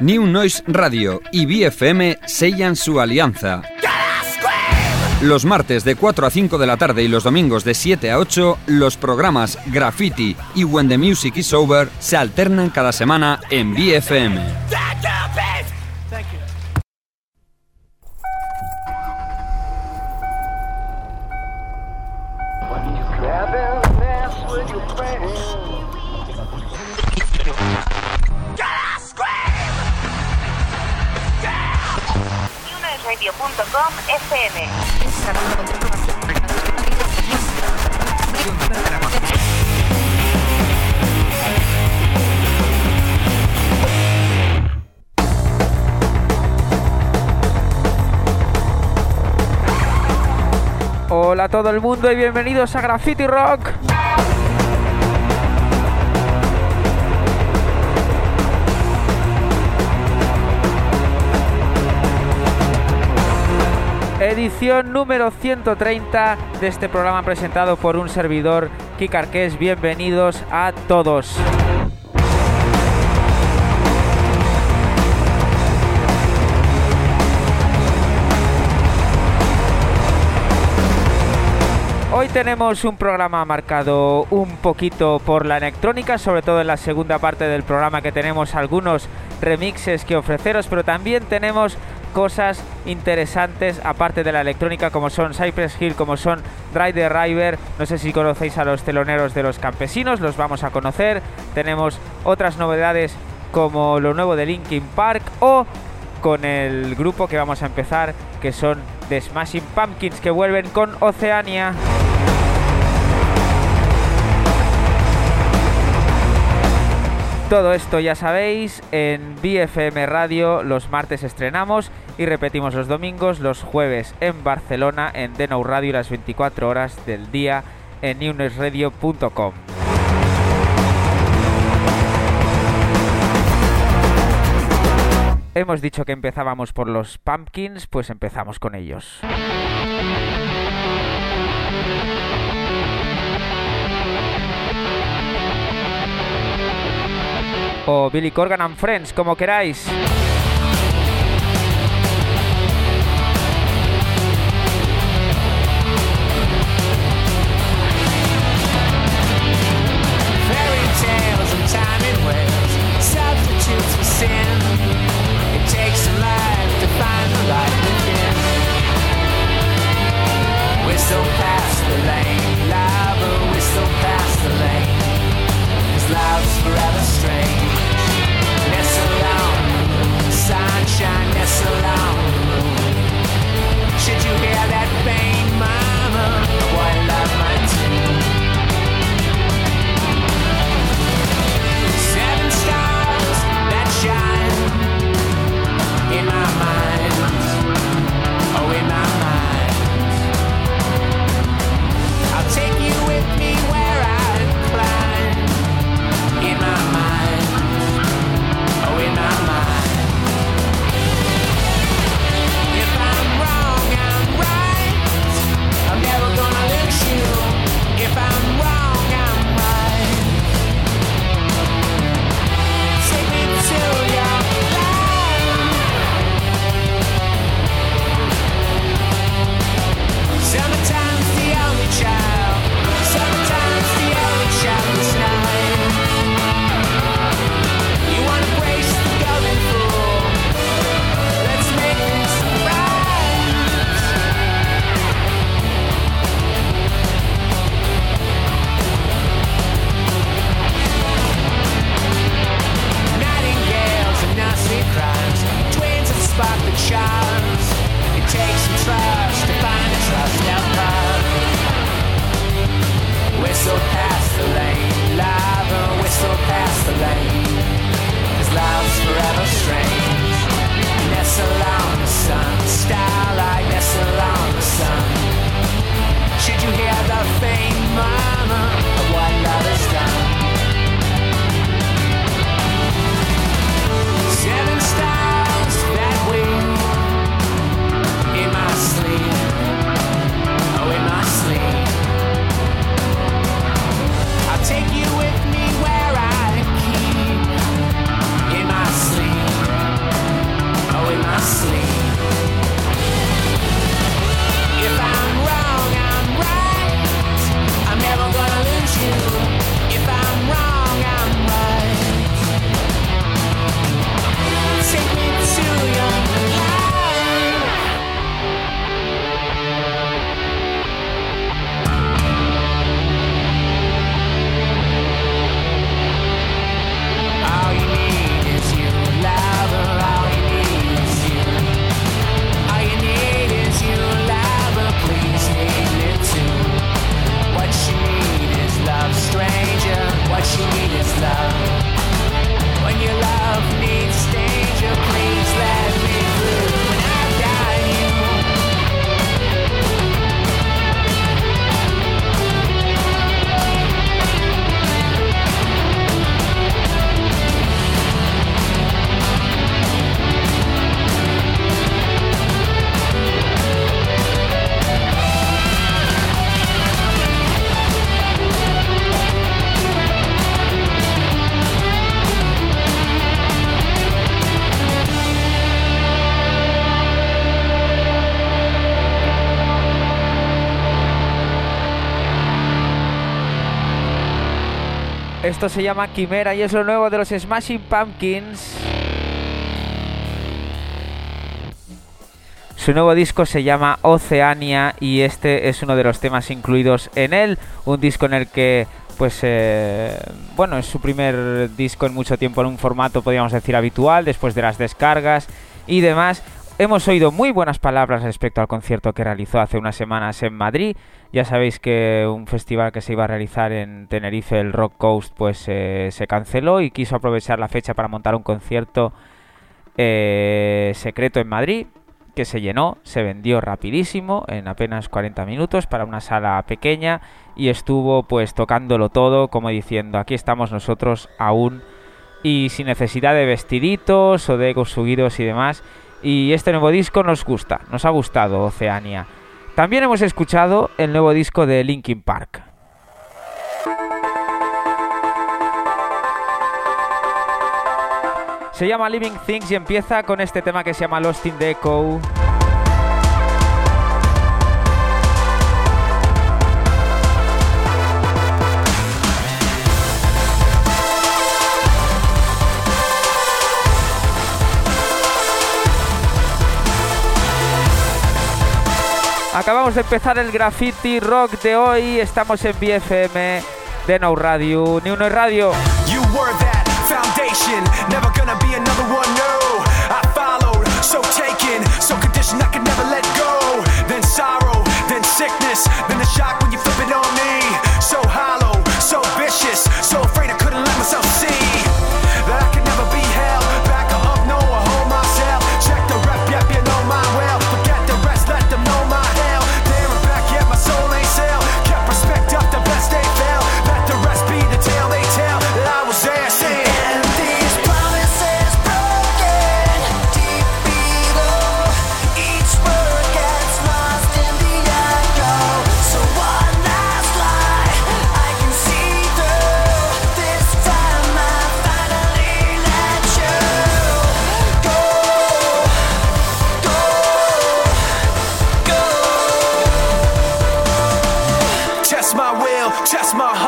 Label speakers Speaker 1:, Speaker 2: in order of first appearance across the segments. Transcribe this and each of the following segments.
Speaker 1: New Noise Radio y BFM sellan su alianza. Los martes de 4 a 5 de la tarde y los domingos de 7 a 8, los programas Graffiti y When the Music is Over se alternan cada semana en BFM.
Speaker 2: Todo el mundo y bienvenidos a Graffiti Rock. Edición número 130 de este programa presentado por un servidor, Kikarques. Bienvenidos a todos. Tenemos un programa marcado un poquito por la electrónica, sobre todo en la segunda parte del programa que tenemos algunos remixes que ofreceros, pero también tenemos cosas interesantes aparte de la electrónica como son Cypress Hill, como son Rider River. No sé si conocéis a los teloneros de los campesinos, los vamos a conocer. Tenemos otras novedades como lo nuevo de Linkin Park o con el grupo que vamos a empezar que son The Smashing Pumpkins que vuelven con Oceania. Todo esto ya sabéis, en BFM Radio los martes estrenamos y repetimos los domingos, los jueves en Barcelona, en Denau Radio las 24 horas del día en newnesradio.com. Hemos dicho que empezábamos por los pumpkins, pues empezamos con ellos. o Billy Corgan and Friends, como queráis. Should you hear that bang?
Speaker 3: Esto se llama Quimera y es lo nuevo de los Smashing Pumpkins. Su nuevo disco se llama Oceania y este es uno de los temas incluidos en él. Un disco en el que, pues, eh, bueno, es su primer disco en mucho tiempo en un formato, podríamos decir, habitual, después de las descargas y demás. Hemos oído muy buenas palabras respecto al concierto que realizó hace unas semanas en Madrid. Ya sabéis que un festival que se iba a realizar en Tenerife, el Rock Coast, pues eh, se canceló y quiso aprovechar la fecha para montar un concierto eh, secreto en Madrid que se llenó, se vendió rapidísimo en apenas 40 minutos para una sala pequeña y estuvo pues tocándolo todo como diciendo aquí estamos nosotros aún y sin necesidad de vestiditos o de subidos y demás y este nuevo disco nos gusta, nos ha gustado Oceania. También hemos escuchado el nuevo disco de Linkin Park. Se llama Living Things y empieza con este tema que se llama Lost in the Echo. Acabamos de empezar el graffiti rock de hoy. Estamos en BFM de No Radio, New No Radio. You were that foundation, never gonna be another one. No, I followed, so taken, so conditioned I could never let go. Then sorrow, then sickness, then the shock when you flip it on me. So hollow, so vicious, so
Speaker 4: test my heart.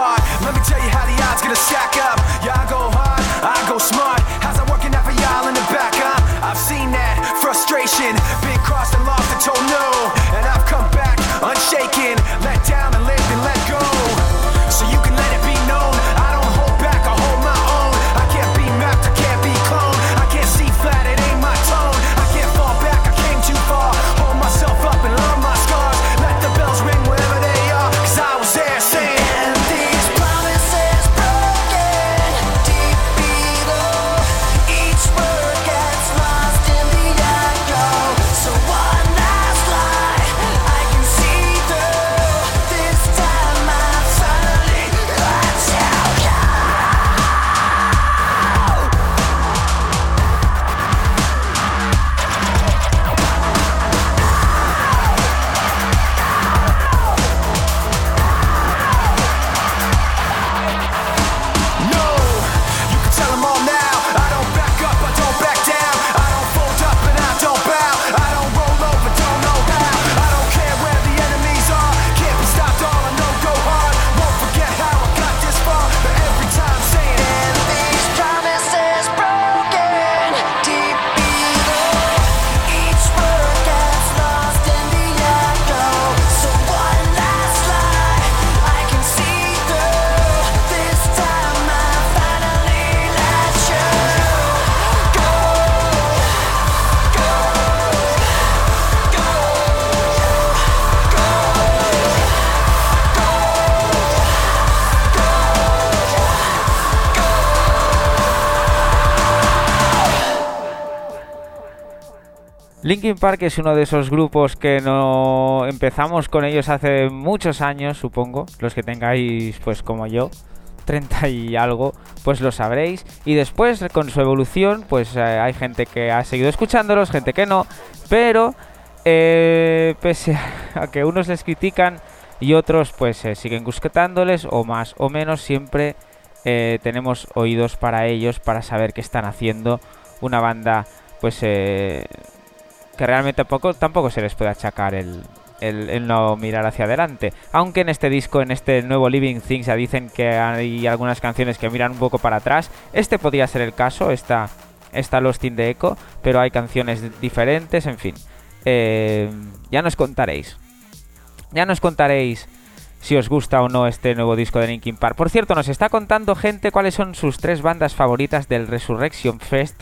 Speaker 3: Linkin Park es uno de esos grupos que no empezamos con ellos hace muchos años, supongo. Los que tengáis, pues como yo, 30 y algo, pues lo sabréis. Y después, con su evolución, pues eh, hay gente que ha seguido escuchándolos, gente que no. Pero, eh, pese a que unos les critican y otros pues eh, siguen gustándoles, o más o menos, siempre tenemos oídos para ellos, para saber qué están haciendo. Una banda, pues... eh, que realmente tampoco, tampoco se les puede achacar el, el, no mirar hacia adelante. Aunque en este disco, en este nuevo Living Things, ya dicen que hay algunas canciones que miran un poco para atrás. Este podría ser el caso, esta Lost in the Echo, pero hay canciones diferentes, en fin. Eh, ya nos contaréis. Ya nos contaréis si os gusta o no este nuevo disco de Linkin Park. Por cierto, nos está contando gente cuáles son sus tres bandas favoritas del Resurrection Fest,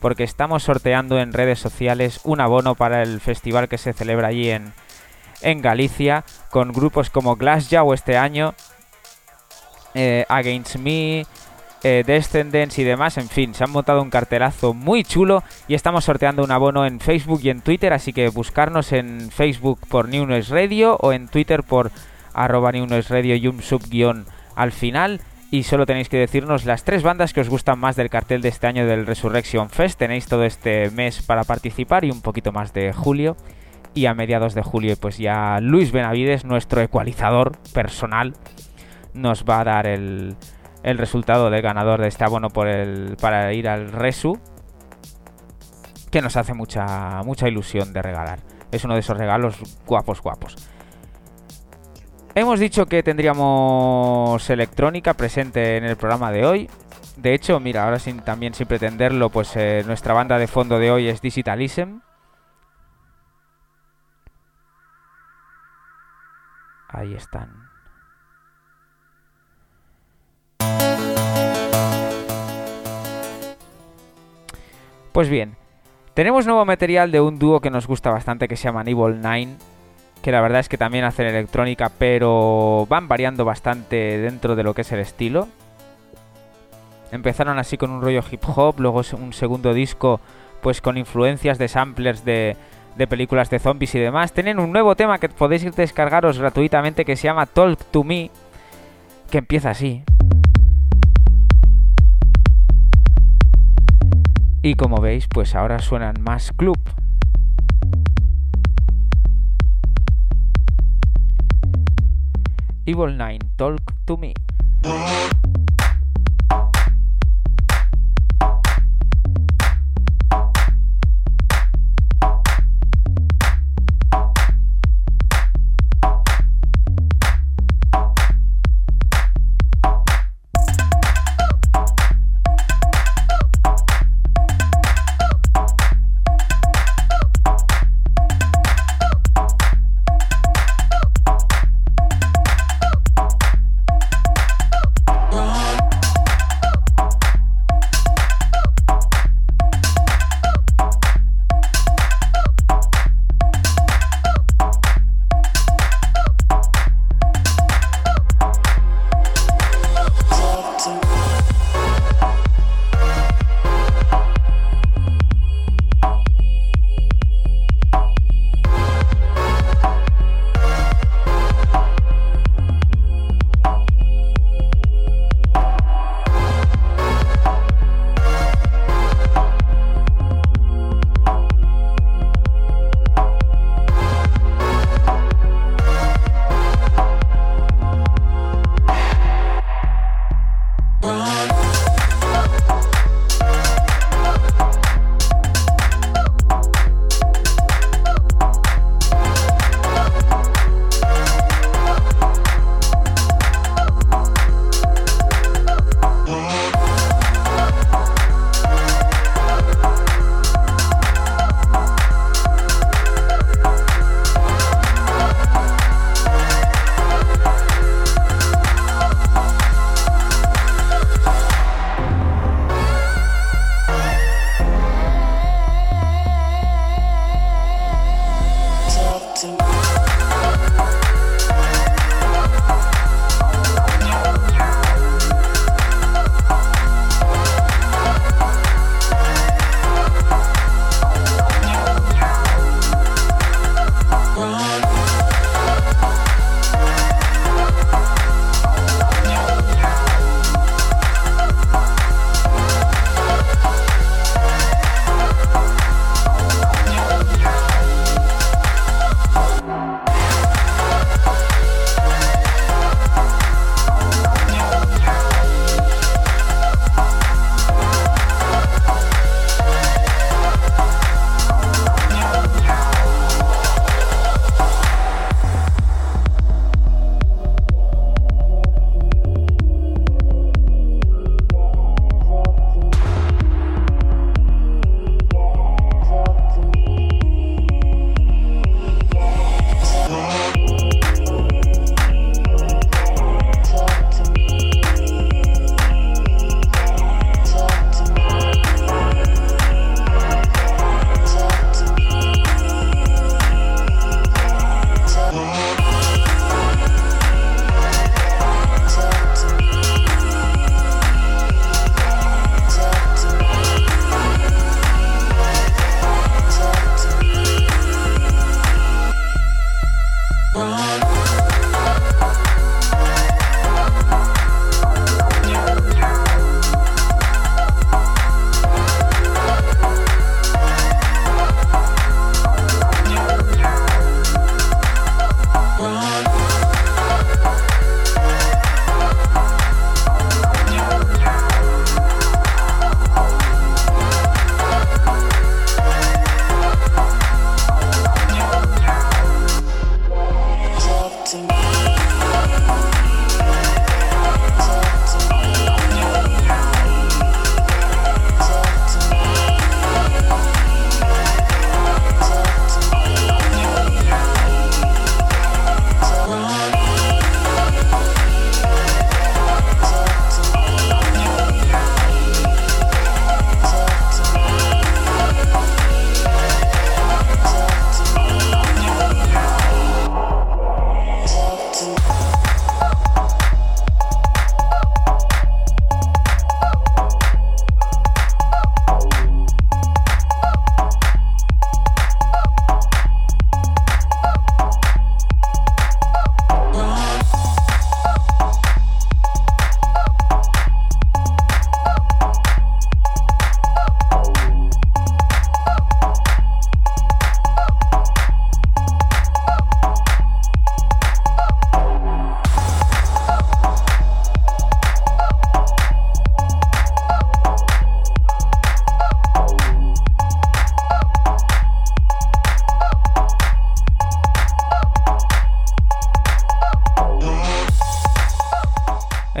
Speaker 3: porque estamos sorteando en redes sociales un abono para el festival que se celebra allí en, en Galicia, con grupos como Glassjaw este año, eh, Against Me, eh, y demás. En fin, se han montado un cartelazo muy chulo y estamos sorteando un abono en Facebook y en Twitter, así que buscarnos en Facebook por New Noise Radio o en Twitter por arroba New Noise Radio y un sub guion al final. Y solo tenéis que decirnos las tres bandas que os gustan más del cartel de este año del Resurrection Fest. Tenéis todo este mes para participar y un poquito más de julio. Y a mediados de julio, pues ya Luis Benavides, nuestro ecualizador personal, nos va a dar el, el resultado del ganador de este abono para ir al Resu. Que nos hace mucha, mucha ilusión de regalar. Es uno de esos regalos guapos, guapos. Hemos dicho que tendríamos electrónica presente en el programa de hoy. De hecho, mira, ahora sin, también sin pretenderlo, pues eh, nuestra banda de fondo de hoy es Digitalism. Ahí están. Pues bien, tenemos nuevo material de un dúo que nos gusta bastante que se llama Evil 9 que la verdad es que también hacen electrónica, pero van variando bastante dentro de lo que es el estilo. Empezaron así con un rollo hip hop, luego un segundo disco pues con influencias de samplers de, de películas de zombies y demás. Tienen un nuevo tema que podéis descargaros gratuitamente que se llama Talk to Me, que empieza así. Y como veis, pues ahora suenan más club. Evil 9, Talk to Me.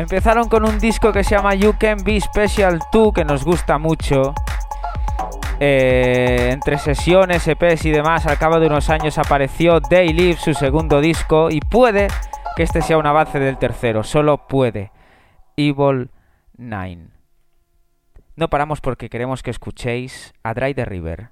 Speaker 3: Empezaron con un disco que se llama You Can Be Special 2, que nos gusta mucho. Eh, entre sesiones, EPs y demás, al cabo de unos años apareció Day Live, su segundo disco, y puede que este sea un avance del tercero, solo puede. Evil 9. No paramos porque queremos que escuchéis a Dry the River.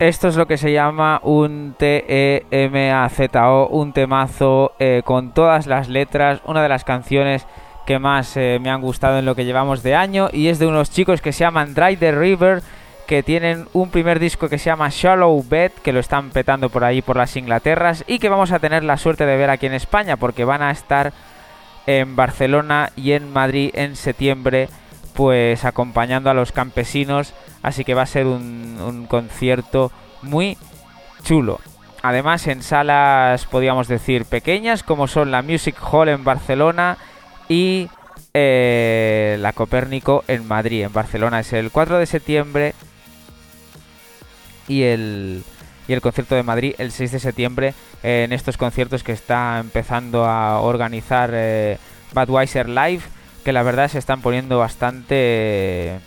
Speaker 3: Esto es lo que se llama un T-E-M-A-Z-O, un temazo eh, con todas las letras, una de las canciones que más eh, me han gustado en lo que llevamos de año y es de unos chicos que se llaman Dry the River que tienen un primer disco que se llama Shallow Bed que lo están petando por ahí por las Inglaterras y que vamos a tener la suerte de ver aquí en España porque van a estar en Barcelona y en Madrid en septiembre pues acompañando a los campesinos así que va a ser un, concierto muy chulo. Además en salas podríamos decir pequeñas como son la Music Hall en Barcelona y eh, la Copérnico en Madrid. En Barcelona es el 4 de septiembre y el, y el concierto de Madrid el 6 de septiembre en estos conciertos que está empezando a organizar eh, Budweiser Live, que la verdad se están poniendo bastante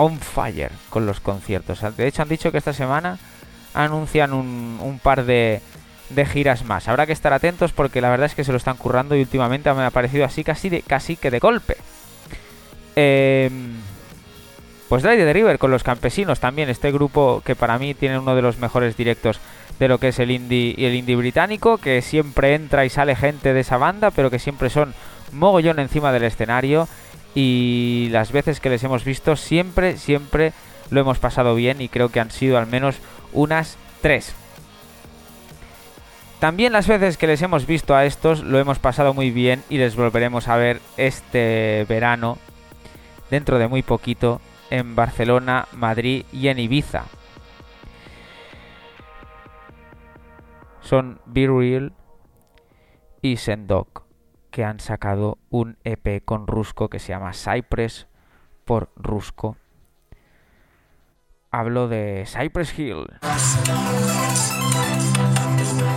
Speaker 3: on fire con los conciertos. De hecho han dicho que esta semana anuncian un, un par de, de giras más. Habrá que estar atentos porque la verdad es que se lo están currando y últimamente me ha parecido así casi, de, casi que de golpe. Eh, pues the River con los campesinos también, este grupo que para mí tiene uno de los mejores directos de lo que es el indie y el indie británico, que siempre entra y sale gente de esa banda, pero que siempre son mogollón encima del escenario y las veces que les hemos visto siempre, siempre lo hemos pasado bien y creo que han sido al menos unas tres. También las veces que les hemos visto a estos lo hemos pasado muy bien y les volveremos a ver este verano, dentro de muy poquito, en Barcelona, Madrid y en Ibiza. Son Be Real y Sendok que han sacado un EP con Rusco que se llama Cypress por Rusco. Hablo de Cypress Hill.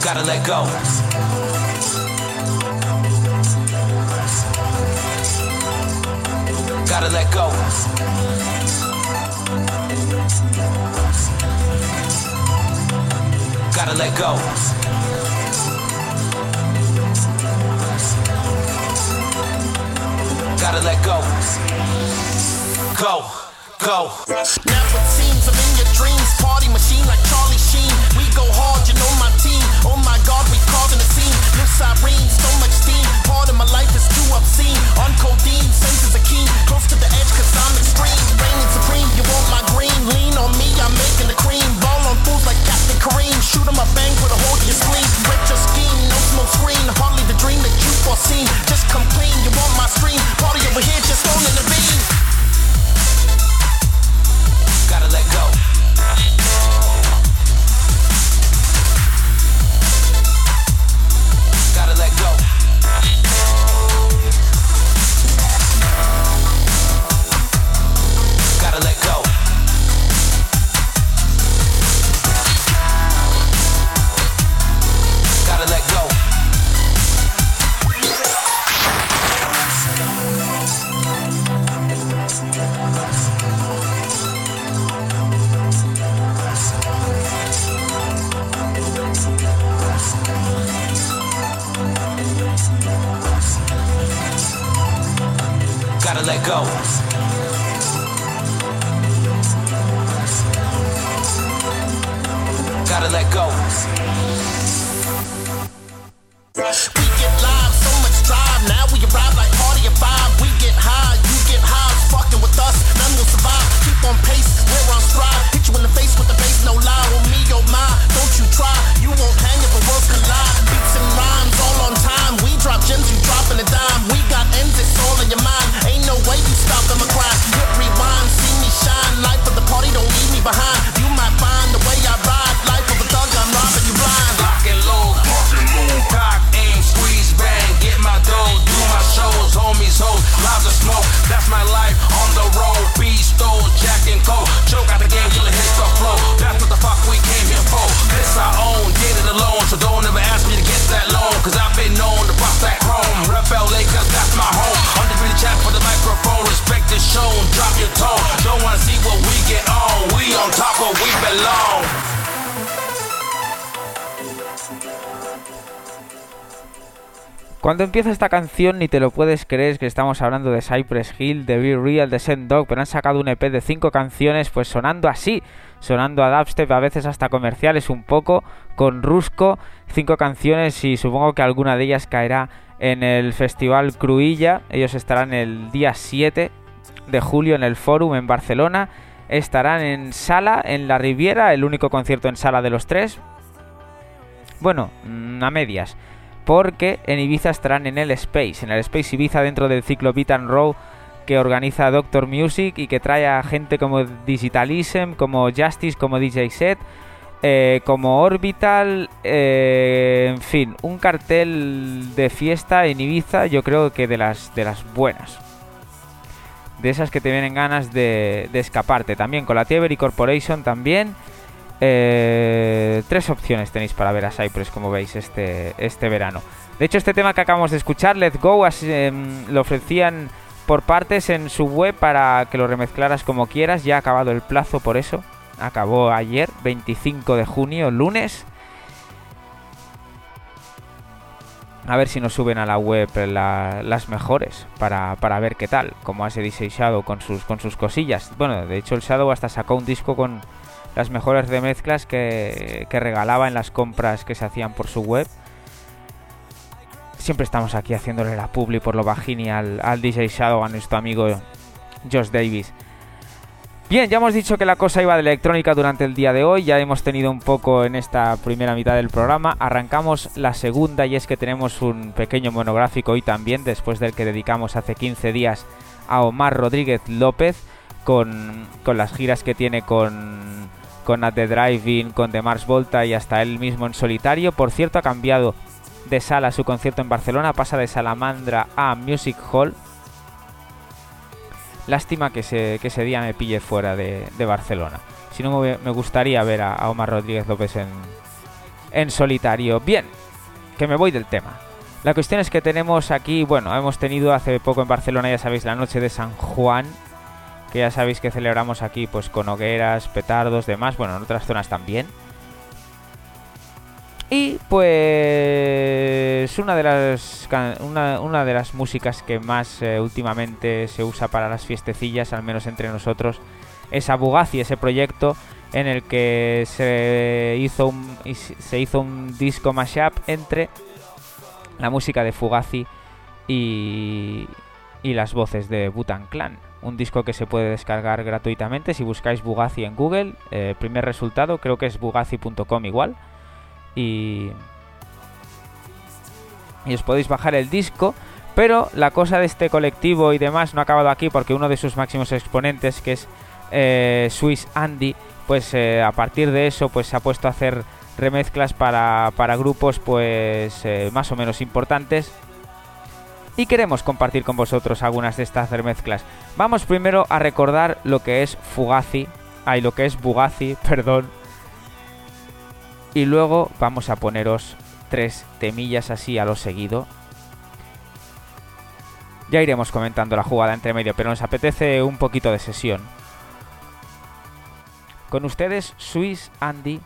Speaker 4: Gotta let go. Gotta let go. Gotta let go. Gotta let go. Go, go.
Speaker 5: Never seems I'm in your dreams. Party machine like Charlie Sheen. We go hard, you know my team. Oh my god, we causing a scene. New sirens, so much steam. Part of my life is too obscene.
Speaker 3: Cuando empieza esta canción ni te lo puedes creer que estamos hablando de Cypress Hill, de Be Real, de Send Dog, pero han sacado un EP de cinco canciones pues sonando así, sonando a dubstep, a veces hasta comerciales un poco, con Rusco, cinco canciones y supongo que alguna de ellas caerá en el Festival Cruilla, ellos estarán el día 7 de julio en el Forum en Barcelona, estarán en Sala, en la Riviera, el único concierto en Sala de los tres, bueno, mm, a medias porque en Ibiza estarán en el Space, en el Space Ibiza dentro del ciclo Beat and Row que organiza Doctor Music y que trae a gente como Digitalism, como Justice, como DJ Set, eh, como Orbital, eh, en fin, un cartel de fiesta en Ibiza, yo creo que de las, de las buenas. De esas que te vienen ganas de, escaparte. También con la Thievery Corporation también. Eh, tres opciones tenéis para ver a Cypress, como veis, este, este verano. De hecho, este tema que acabamos de escuchar, Let's Go, em, lo ofrecían por partes en su web para que lo remezclaras como quieras. Ya ha acabado el plazo por eso. Acabó ayer, 25 de junio, lunes. A ver si nos suben a la web la- las mejores para, para ver qué tal. Como hace DJ Shadow con sus, con sus cosillas. Bueno, de hecho el Shadow hasta sacó un disco con las mejores remezclas que, que regalaba en las compras que se hacían por su web. Siempre estamos aquí haciéndole la publi por lo bajini al, al DJ Shadow, a nuestro amigo Josh Davis. Bien, ya hemos dicho que la cosa iba de electrónica durante el día de hoy, ya hemos tenido un poco en esta primera mitad del programa, arrancamos la segunda y es que tenemos un pequeño monográfico hoy también, después del que dedicamos hace 15 días a Omar Rodríguez López, con, con las giras que tiene con, con At the Driving, con The Mars Volta y hasta él mismo en solitario. Por cierto, ha cambiado de sala su concierto en Barcelona, pasa de Salamandra a Music Hall. Lástima que, se, que ese día me pille fuera de, de Barcelona. Si no, me, me gustaría ver a, a Omar Rodríguez López en, en solitario. Bien, que me voy del tema. La cuestión es que tenemos aquí, bueno, hemos tenido hace poco en Barcelona, ya sabéis, la noche de San Juan, que ya sabéis que celebramos aquí pues con hogueras, petardos, demás, bueno, en otras zonas también. Y pues una de las una, una de las músicas que más eh, últimamente se usa para las fiestecillas, al menos entre nosotros, es Abugazi, ese proyecto en el que se hizo un se hizo un disco mashup entre la música de Fugazi y, y las voces de Butan Clan. Un disco que se puede descargar gratuitamente si buscáis Bugazi en Google. Eh, primer resultado creo que es bugazi.com igual. Y, y os podéis bajar el disco. Pero la cosa de este colectivo y demás no ha acabado aquí porque uno de sus máximos exponentes, que es eh, Swiss Andy, pues eh, a partir de eso pues se ha puesto a hacer remezclas para, para grupos pues eh, más o menos importantes y queremos compartir con vosotros algunas de estas remezclas. Vamos primero a recordar lo que es Fugazi, ay, lo que es Bugazi, perdón. Y luego vamos a poneros tres temillas así a lo seguido. Ya iremos comentando la jugada entre medio, pero nos apetece un poquito de sesión. Con ustedes, Swiss Andy.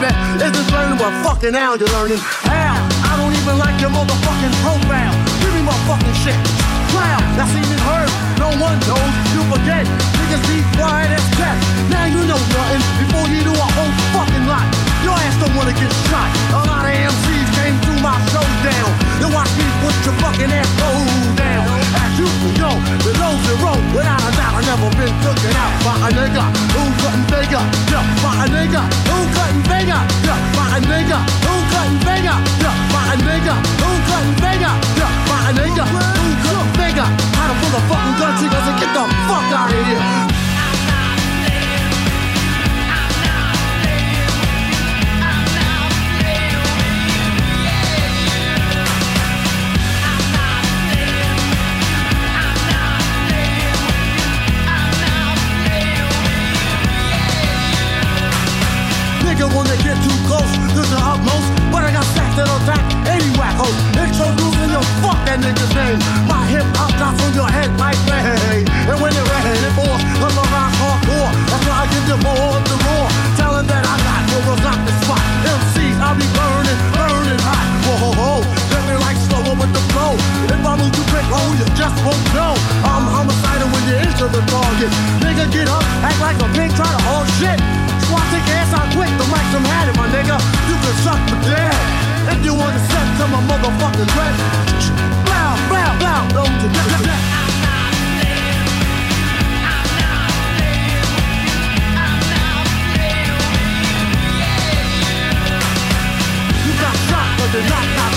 Speaker 6: Baby. Isn't learning what fucking now you're learning. How? I don't even like your motherfucking profile. Give me my fucking shit. Cloud, that's even heard. No one knows, you forget. Niggas be quiet as cat. Now you know nothing before you do a whole fucking lot. Your ass don't wanna get shot. A lot of MCs came through my showdown. Then watch me put your fucking ass down. You know, the and roll. Without a doubt, I never been taken out by a nigga who couldn't figure. Yeah, by a nigga who couldn't figure. Yeah, by a nigga who couldn't figure. Yeah, by a nigga who couldn't figure. Yeah, by a nigga who couldn't figure. How to pull a fucking gun and get the fuck out of here. Nigga wanna get too close to the utmost, but I got stacks that'll attack any wacko. Introducing your fuck that nigga's name. My hip hop drops on your head like hey. And when it to force, I'm a rock hardcore. That's why I give you more of the roar. Telling that I got more rock the spot. MCs, I'll be burning, burning hot. Whoa, ho, ho. Let me like slower with the flow. If I move too quick, oh, you just won't know. I'm homicidal when you enter the target. Nigga, get up, act like a pig, try to hold shit. Squat take ass quick, the mic some had my nigga. You can suck my dick. If you wanna step to my motherfucking dread. Blow, blow, blow, don't you get that? You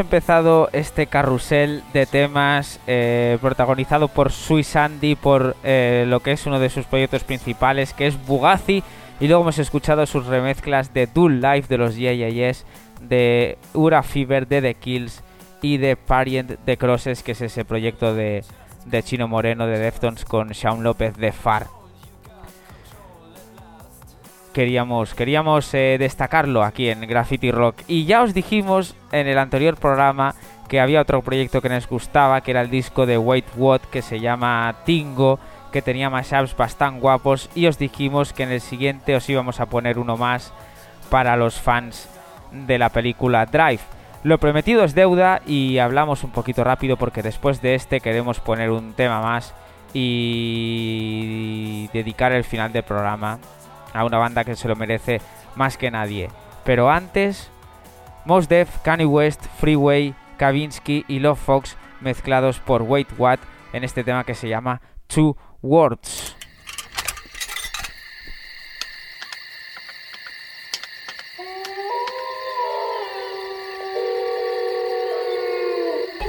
Speaker 3: empezado este carrusel de temas eh, protagonizado por Swiss Andy, por eh, lo que es uno de sus proyectos principales, que es Bugatti, y luego hemos escuchado sus remezclas de Dual Life de los Yes, de Ura Fever de The Kills y de Parient de Crosses, que es ese proyecto de, de Chino Moreno de Deftones con Shaun López de Far. Queríamos, queríamos eh, destacarlo aquí en Graffiti Rock. Y ya os dijimos en el anterior programa que había otro proyecto que nos gustaba, que era el disco de Wait What, que se llama Tingo, que tenía mashups bastante guapos. Y os dijimos que en el siguiente os íbamos a poner uno más para los fans de la película Drive. Lo prometido es deuda y hablamos un poquito rápido porque después de este queremos poner un tema más y dedicar el final del programa a una banda que se lo merece más que nadie. Pero antes, Mos Def, Kanye West, Freeway, Kavinsky y Love Fox mezclados por Wait What en este tema que se llama Two Words.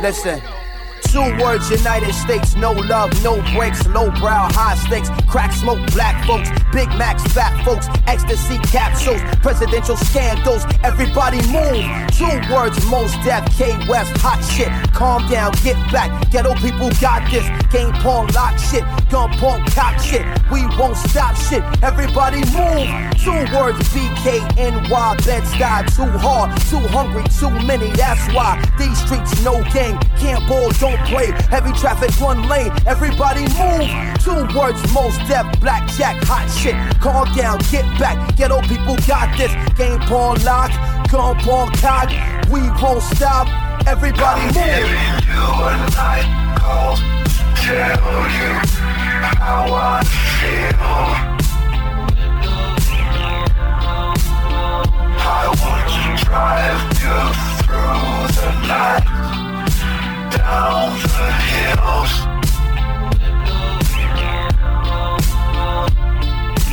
Speaker 7: Listen. Two words, United States, no love, no breaks, low brow, high stakes, crack smoke, black folks, Big Macs, fat folks, ecstasy capsules, presidential scandals, everybody move. Two words, most death, K West, hot shit, calm down, get back, ghetto people got this, game pong, lock shit, gun pong, cock shit, we won't stop shit, everybody move. Two words, BKNY, Bed-Stuy, too hard, too hungry, too many, that's why these streets no game, can't ball, don't play, heavy traffic, one lane, everybody move. Two words, most deaf, blackjack, hot shit, calm down, get back, ghetto people got this, game pawn lock, gun pawn cock, we won't stop, everybody move.
Speaker 8: Tell you how I feel. I want to drive you through the night, down the hills.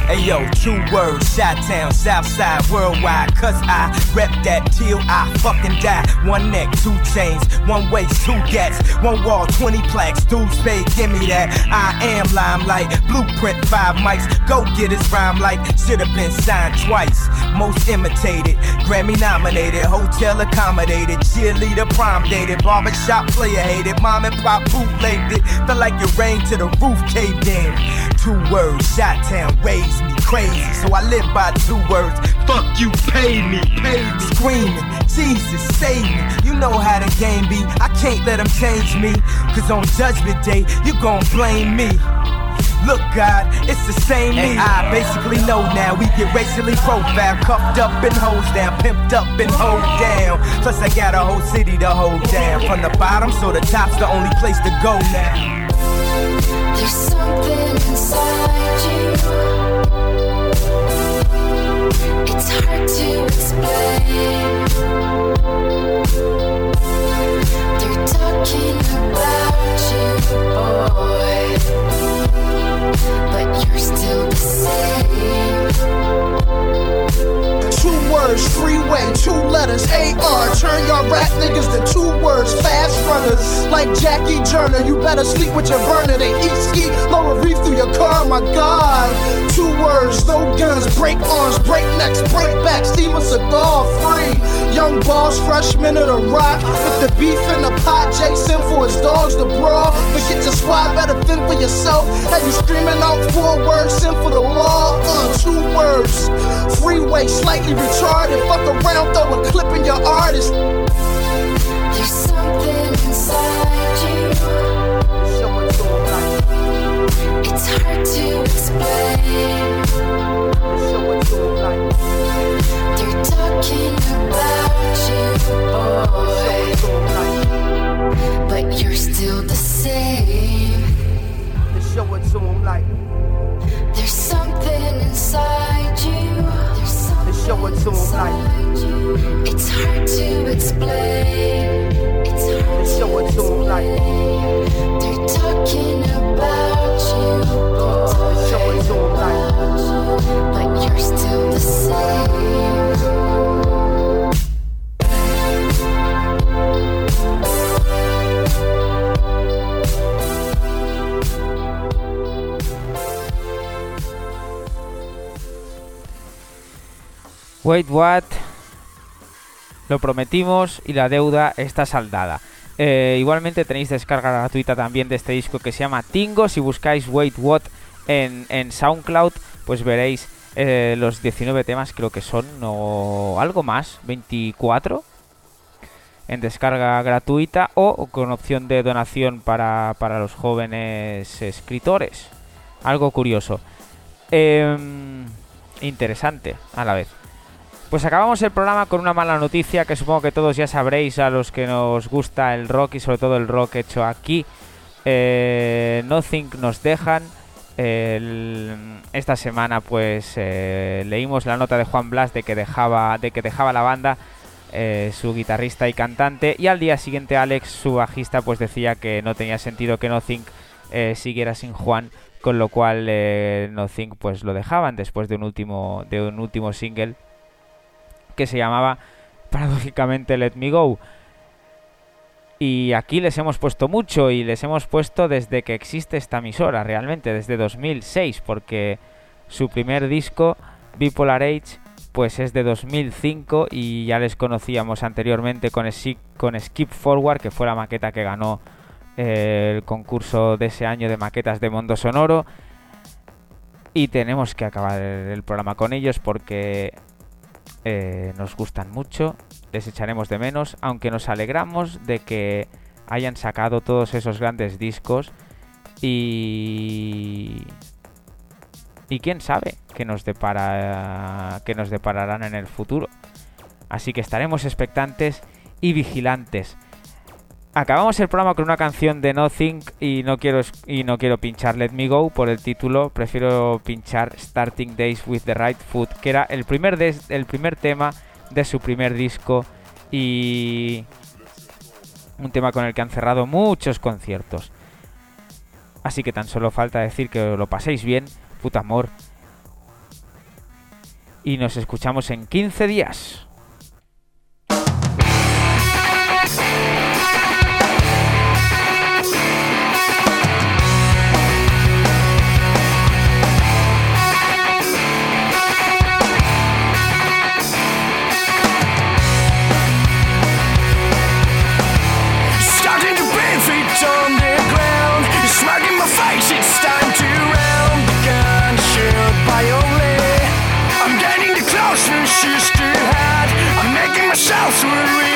Speaker 7: Hey yo, two words, Shot Town, Southside, worldwide. Cause I rep that till I fucking die. One neck, two chains, one waist, two gats, one wall, 20 plaques. Dudes pay, give me that. I am limelight, blueprint, five mics. Go get his rhyme like should've been signed twice. Most imitated, Grammy nominated, hotel accommodated, cheerleader prom dated, barbershop player hated, mom and pop bootlegged it. Felt like it rained to the roof caved in. Two words, Shot Town raised me crazy, so I live by two words. Fuck you, pay me, pay me. Screaming, Jesus, save me. You know how the game be. I can't let them change me, cause on Judgment Day, you gon' blame me. Look, God, it's the same me. I basically know now we get racially profiled, cuffed up and hosed down, pimped up and hold down. Plus, I got a whole city to hold down. From the bottom, so the top's the only place to go now.
Speaker 9: But you're talking about you, boy. But you still the same.
Speaker 10: Two words, freeway, two letters, AR. Turn your rap niggas to two words, fast runners. Like Jackie Turner, you better sleep with your burner. They eat ski, lower reef through your car, my god. Two words, no guns, break arms, break necks, break backs, steam a cigar free. Young boss, freshman of the rock. With the beef in the pot, Jason for his dogs to brawl. Forget your squad, better fend for yourself. And you screaming out four words, send for the law. Uh, two words, freeway, slightly retarded. Fuck around, throw a clip in your artist.
Speaker 9: There's something inside you. It's hard to explain. Talking about you,
Speaker 3: Wait What. Lo prometimos y la deuda está saldada. Eh, igualmente tenéis descarga gratuita también de este disco que se llama Tingo. Si buscáis Wait What en, en SoundCloud, pues veréis eh, los 19 temas, creo que son, o algo más, 24 en descarga gratuita o con opción de donación para, para los jóvenes escritores. Algo curioso. Em, interesante a la vez. Pues acabamos el programa con una mala noticia que supongo que todos ya sabréis a los que nos gusta el rock y sobre todo el rock hecho aquí. Eh, Nothing nos dejan. Esta semana pues eh, leímos la nota de Juan Blas de que dejaba, de que dejaba la banda eh, su guitarrista y cantante y al día siguiente Alex, su bajista, pues decía que no tenía sentido que Nothing siguiera sin Juan, con lo cual Nothing pues lo dejaban después de un último de un último single que se llamaba paradójicamente Let Me Go. Y aquí les hemos puesto mucho y les hemos puesto desde que existe esta emisora, realmente, desde 2006, porque su primer disco, Bipolar Age, pues es de 2005 y ya les conocíamos anteriormente con, con Skip Forward, que fue la maqueta que ganó eh, el concurso de ese año de maquetas de Mundo Sonoro. Y tenemos que acabar el programa con ellos porque eh, nos gustan mucho, les echaremos de menos, aunque nos alegramos de que hayan sacado todos esos grandes discos y y quién sabe qué nos depara qué nos depararán en el futuro. Así que estaremos expectantes y vigilantes. Acabamos el programa con una canción de Nothing y no quiero y no quiero pinchar Let Me Go por el título, prefiero pinchar Starting Days with the Right Foot, que era el primer des- el primer tema de su primer disco y un tema con el que han cerrado muchos conciertos. Así que tan solo falta decir que lo paséis bien, puta amor. Y nos escuchamos en 15 días.
Speaker 4: house we're in.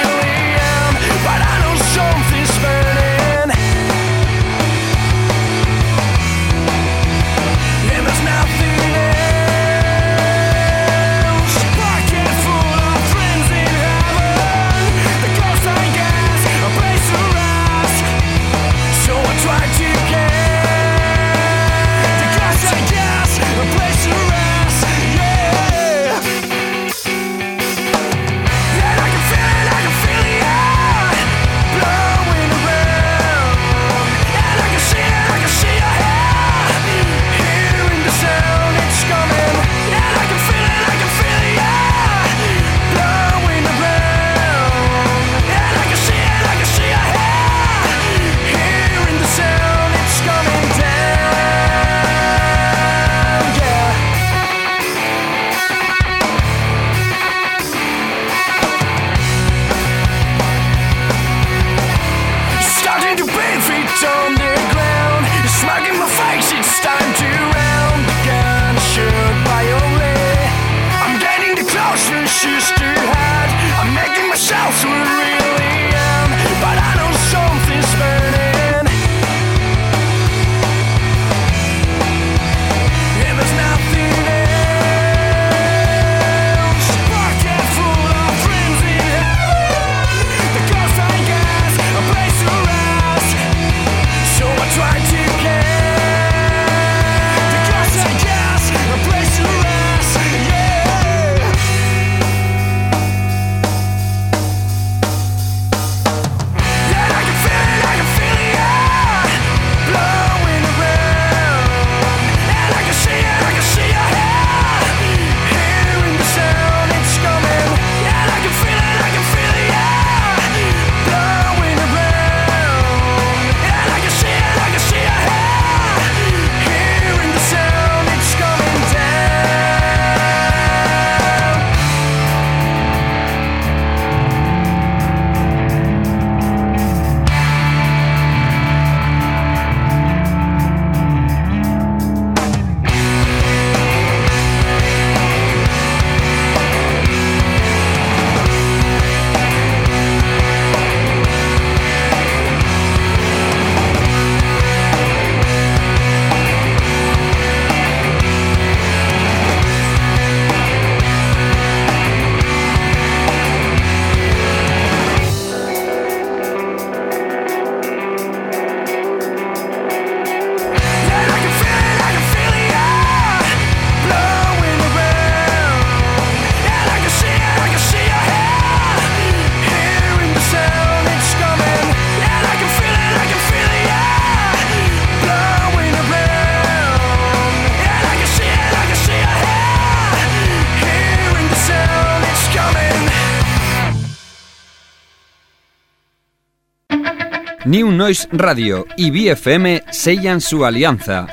Speaker 1: New Noise Radio y BFM sellan su alianza.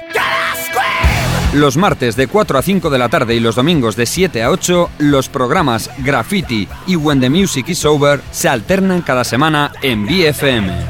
Speaker 1: Los martes de 4 a 5 de la tarde y los domingos de 7 a 8, los programas Graffiti y When the Music is Over se alternan cada semana en BFM.